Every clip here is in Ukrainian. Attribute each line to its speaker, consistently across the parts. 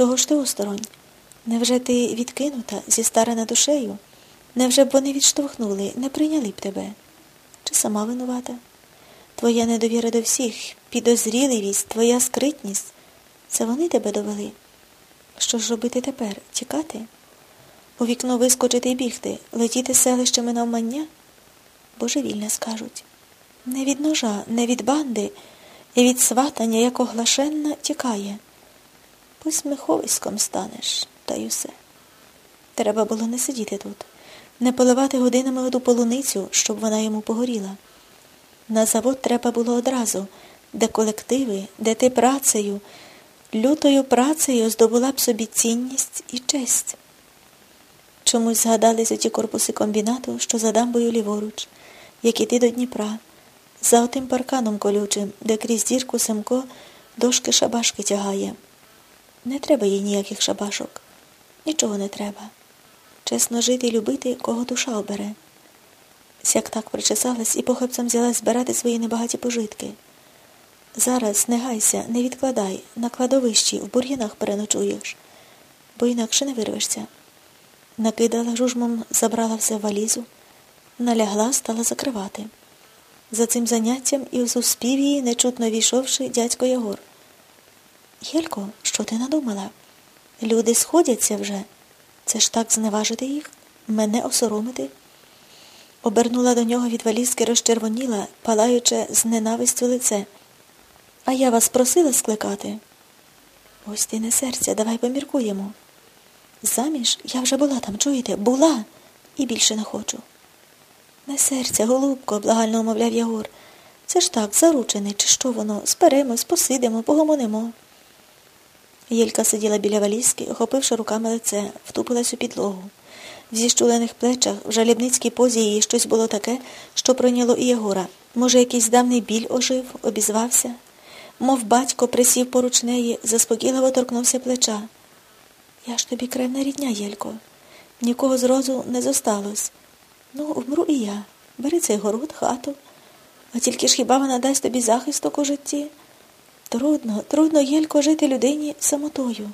Speaker 1: Чого ж ти осторонь? Невже ти відкинута, зістарена душею? Невже б вони відштовхнули, не прийняли б тебе? Чи сама винувата? Твоя недовіра до всіх, підозріливість, твоя скритність це вони тебе довели. Що ж робити тепер? Тікати? У вікно вискочити і бігти, летіти селищами навмання? Божевільне скажуть. Не від ножа, не від банди, і від сватання, як оглашенна, тікає. Посміховиськом станеш, та й усе. Треба було не сидіти тут, не поливати годинами оду полуницю, щоб вона йому погоріла. На завод треба було одразу, де колективи, де ти працею, лютою працею здобула б собі цінність і честь. Чомусь згадались оті корпуси комбінату, що за дамбою ліворуч, як іти до Дніпра, за отим парканом колючим, де крізь дірку Семко дошки шабашки тягає. Не треба їй ніяких шабашок. Нічого не треба. Чесно жити і любити, кого душа обере. Сяк так причесалась і похопцем взялась збирати свої небагаті пожитки. Зараз не гайся, не відкладай, на кладовищі, в бур'янах переночуєш, бо інакше не вирвешся. Накидала жужмом, забрала все в валізу, налягла, стала закривати. За цим заняттям і зуспів її, нечутно війшовши, дядько Ягор. Єлько, що ти надумала? Люди сходяться вже. Це ж так зневажити їх, мене осоромити. Обернула до нього від валізки, розчервоніла, палаючи з ненавистю лице. А я вас просила скликати. Ось ти не серця, давай поміркуємо. Заміж я вже була там, чуєте? Була і більше не хочу. Не серця, голубко, благально умовляв Ягор. Це ж так, заручений, чи що воно? Сперемось, посидимо, погомонимо. Єлька сиділа біля валізки, охопивши руками лице, втупилась у підлогу. В зіщулених плечах в жалібницькій позі її щось було таке, що пройняло і Єгора. Може, якийсь давний біль ожив, обізвався, мов батько присів поруч неї, заспокійливо торкнувся плеча. Я ж тобі кревна рідня, Єлько. Нікого зрозу не зосталось. Ну, вмру і я. Бери цей город, хату. А тільки ж хіба вона дасть тобі захисток у житті? Трудно, трудно, Єлько, жити людині самотою.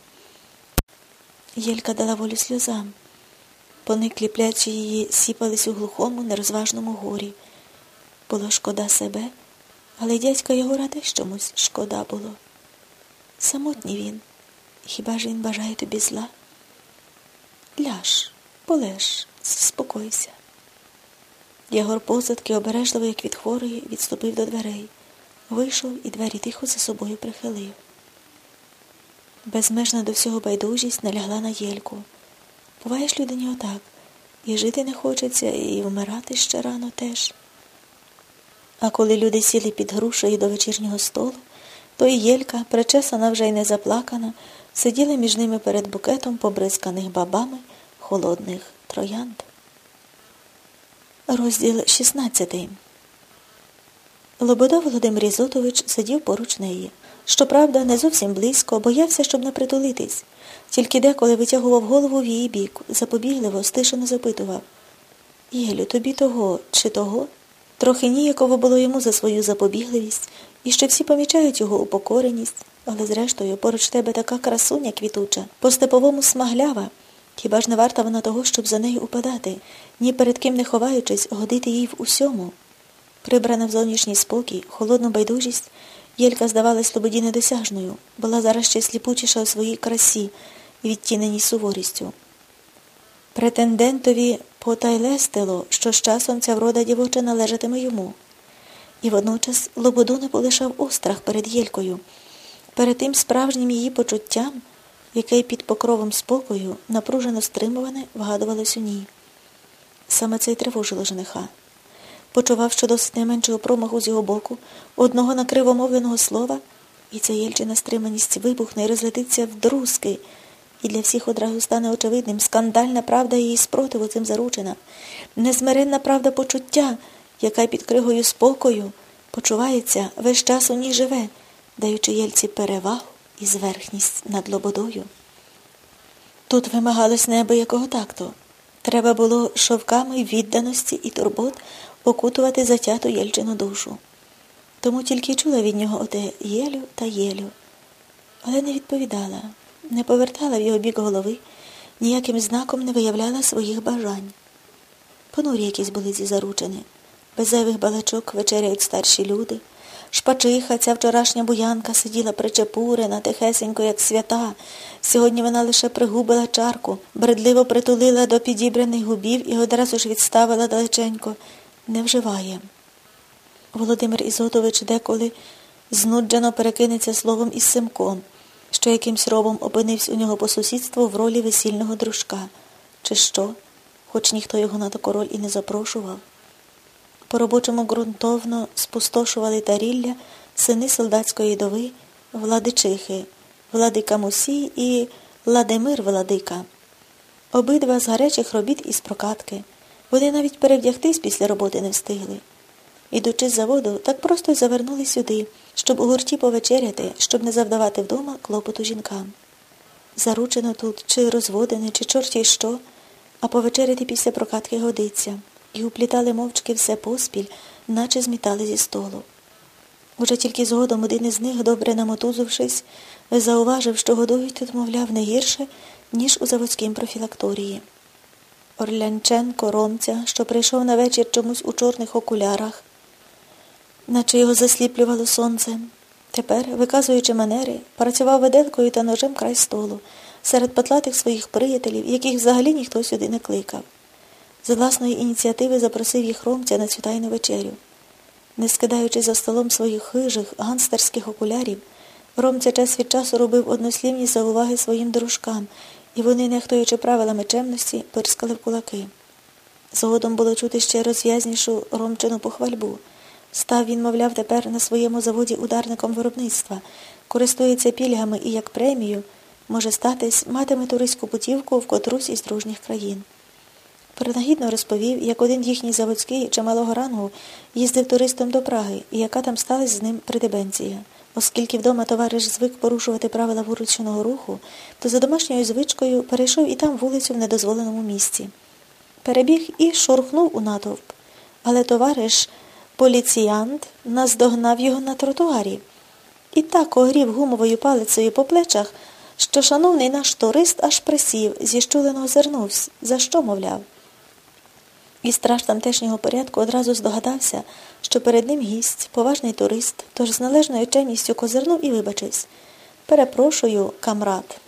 Speaker 1: Єлька дала волю сльозам. Пониклі плечі її сіпались у глухому, нерозважному горі. Було шкода себе, але дядька Ягора теж чомусь шкода було. Самотній він. Хіба ж він бажає тобі зла? Ляж, полеж, заспокойся. Ягор позадки обережливо, як від хворої, відступив до дверей. Вийшов і двері тихо за собою прихилив. Безмежна до всього байдужість налягла на Єльку. Буваєш людині отак, і жити не хочеться, і вмирати ще рано теж. А коли люди сіли під грушею до вечірнього столу, то і Єлька, причесана вже й не заплакана, сиділа між ними перед букетом побризканих бабами холодних троянд. Розділ 16 Лобода Володимир Ізотович сидів поруч неї. Щоправда, не зовсім близько, боявся, щоб не притулитись. Тільки деколи витягував голову в її бік, запобігливо, стишено запитував Єлю, тобі того чи того? Трохи ніяково було йому за свою запобігливість, і ще всі помічають його упокореність, але зрештою поруч тебе така красуня квітуча, по степовому смаглява. Хіба ж не варта вона того, щоб за нею упадати, ні перед ким не ховаючись, годити їй в усьому? Прибрана в зовнішній спокій, холодну байдужість, Єлька здавалась Слободі недосяжною, була зараз ще сліпучіша у своїй красі і відтіненій суворістю. Претендентові потайлестило, що з часом ця врода дівоча належатиме йому. І водночас Лободу не полишав острах перед Єлькою, перед тим справжнім її почуттям, яке під покровом спокою напружено стримуване вгадувалось у ній. Саме це й тривожило жениха почував, що досить найменшого промаху з його боку, одного накривомовленого слова, і ця єльчина стриманість вибухне і розлетиться в друзки, і для всіх одразу стане очевидним скандальна правда її спротиву цим заручена, незмиренна правда почуття, яка під кригою спокою почувається, весь час у ній живе, даючи єльці перевагу і зверхність над лободою. Тут вимагалось неабиякого такту. Треба було шовками відданості і турбот окутувати затяту Єльчину душу. Тому тільки чула від нього оте Єлю та Єлю, але не відповідала, не повертала в його бік голови, ніяким знаком не виявляла своїх бажань. Понурі якісь були ці заручені. Без зайвих балачок вечеряють старші люди. Шпачиха, ця вчорашня буянка сиділа причепурена, тихесенько, як свята. Сьогодні вона лише пригубила чарку, бредливо притулила до підібраних губів і одразу ж відставила далеченько. Не вживає. Володимир Ізотович деколи знуджено перекинеться словом із Симком, що якимсь робом опинився у нього по сусідству в ролі весільного дружка. Чи що? Хоч ніхто його на таку роль і не запрошував. По робочому ґрунтовно спустошували тарілля сини солдатської дови, владичихи, владика Мусій і Владимир Владика. Обидва з гарячих робіт із прокатки. Вони навіть перевдягтись після роботи не встигли. Ідучи з заводу, так просто й завернули сюди, щоб у гурті повечеряти, щоб не завдавати вдома клопоту жінкам. Заручено тут, чи розводене, чи чорті що, а повечеряти після прокатки годиться і уплітали мовчки все поспіль, наче змітали зі столу. Уже тільки згодом один із них, добре намотузившись, зауважив, що годують тут, мовляв, не гірше, ніж у заводській профілакторії. Орлянченко, ромця, що прийшов на вечір чомусь у чорних окулярах, наче його засліплювало сонце. Тепер, виказуючи манери, працював виделкою та ножем край столу, серед потлатих своїх приятелів, яких взагалі ніхто сюди не кликав. З власної ініціативи запросив їх ромця на цвітайну вечерю. Не скидаючи за столом своїх хижих, ганстерських окулярів, ромця час від часу робив однослівні зауваги своїм дружкам, і вони, нехтуючи правилами чемності, пирскали в кулаки. Згодом було чути ще розв'язнішу ромчину похвальбу. Став він, мовляв, тепер на своєму заводі ударником виробництва, користується пільгами і як премію, може статись, матиме туристську путівку в котрусь із дружніх країн. Принагідно розповів, як один їхній заводський чималого рангу їздив туристом до Праги і яка там сталася з ним придебенція. Оскільки вдома товариш звик порушувати правила вуличного руху, то за домашньою звичкою перейшов і там вулицю в недозволеному місці. Перебіг і шорхнув у натовп. Але товариш, поліціянт, наздогнав його на тротуарі і так огрів гумовою палицею по плечах, що шановний наш турист аж присів, зіщулено озирнувся. За що, мовляв? І страж тамтешнього порядку одразу здогадався, що перед ним гість, поважний турист, тож з належною чемністю козирнув і вибачився. Перепрошую, камрад.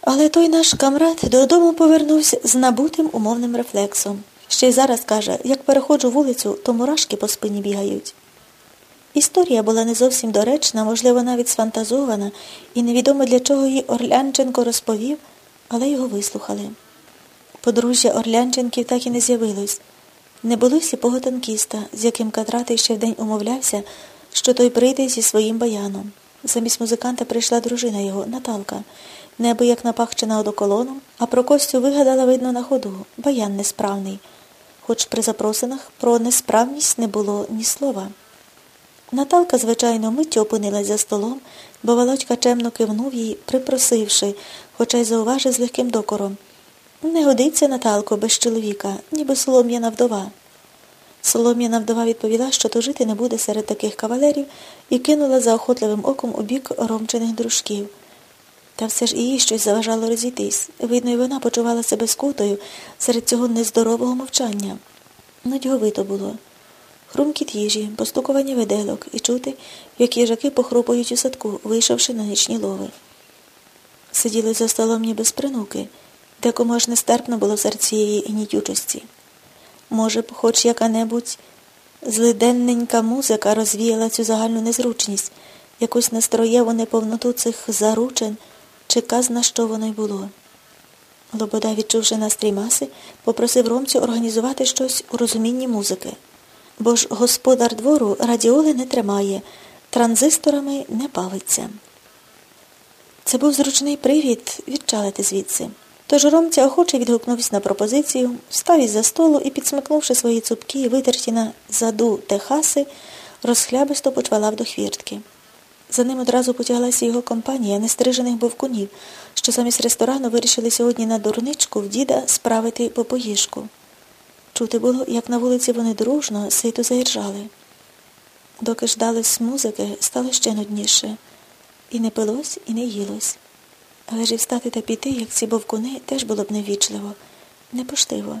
Speaker 1: Але той наш камрад додому повернувся з набутим умовним рефлексом. Ще й зараз каже, як переходжу вулицю, то мурашки по спині бігають. Історія була не зовсім доречна, можливо, навіть сфантазована, і невідомо для чого її Орлянченко розповів, але його вислухали. Подружжя Орлянченків так і не з'явилось. Не було сіпого танкіста, з яким Катратий ще вдень умовлявся, що той прийде зі своїм баяном. Замість музиканта прийшла дружина його, Наталка, небо як напахчена одоколоном, а про Костю вигадала, видно, на ходу, баян несправний, хоч при запросинах про несправність не було ні слова. Наталка, звичайно, миттю опинилась за столом, бо Володька чемно кивнув їй, припросивши, хоча й зауважив з легким докором. Не годиться, Наталко, без чоловіка, ніби солом'яна вдова. Солом'яна вдова відповіла, що то жити не буде серед таких кавалерів, і кинула заохотливим оком у бік ромчених дружків. Та все ж їй щось заважало розійтись. Видно, і вона почувала себе скутою серед цього нездорового мовчання. Нудьговито було. Хрумкіт їжі, постукування виделок і чути, як їжаки похрупують у садку, вийшовши на нічні лови. Сиділи за столом ніби з принуки. Декому аж нестерпно було серед цієї гнітючості. Може хоч яка-небудь злиденненька музика розвіяла цю загальну незручність, якусь настроєву неповноту цих заручен, чи казна, що воно й було. Лобода, відчувши настрій маси, попросив Ромцю організувати щось у розумінні музики. Бо ж господар двору радіоли не тримає, транзисторами не павиться. Це був зручний привід відчалити звідси. Тож Ромця охоче відгукнувся на пропозицію, встав із за столу і, підсмикнувши свої цупкі, витерті на заду техаси, розхлябисто почвалав до хвіртки. За ним одразу потяглася його компанія нестрижених бовкунів, що замість ресторану вирішили сьогодні на дурничку в діда справити попоїжку. Чути було, як на вулиці вони дружно, сито заіржали. Доки ждались музики, стало ще нудніше. І не пилось, і не їлось. Але ж і встати та піти, як ці бовкуни, теж було б невічливо, непоштиво.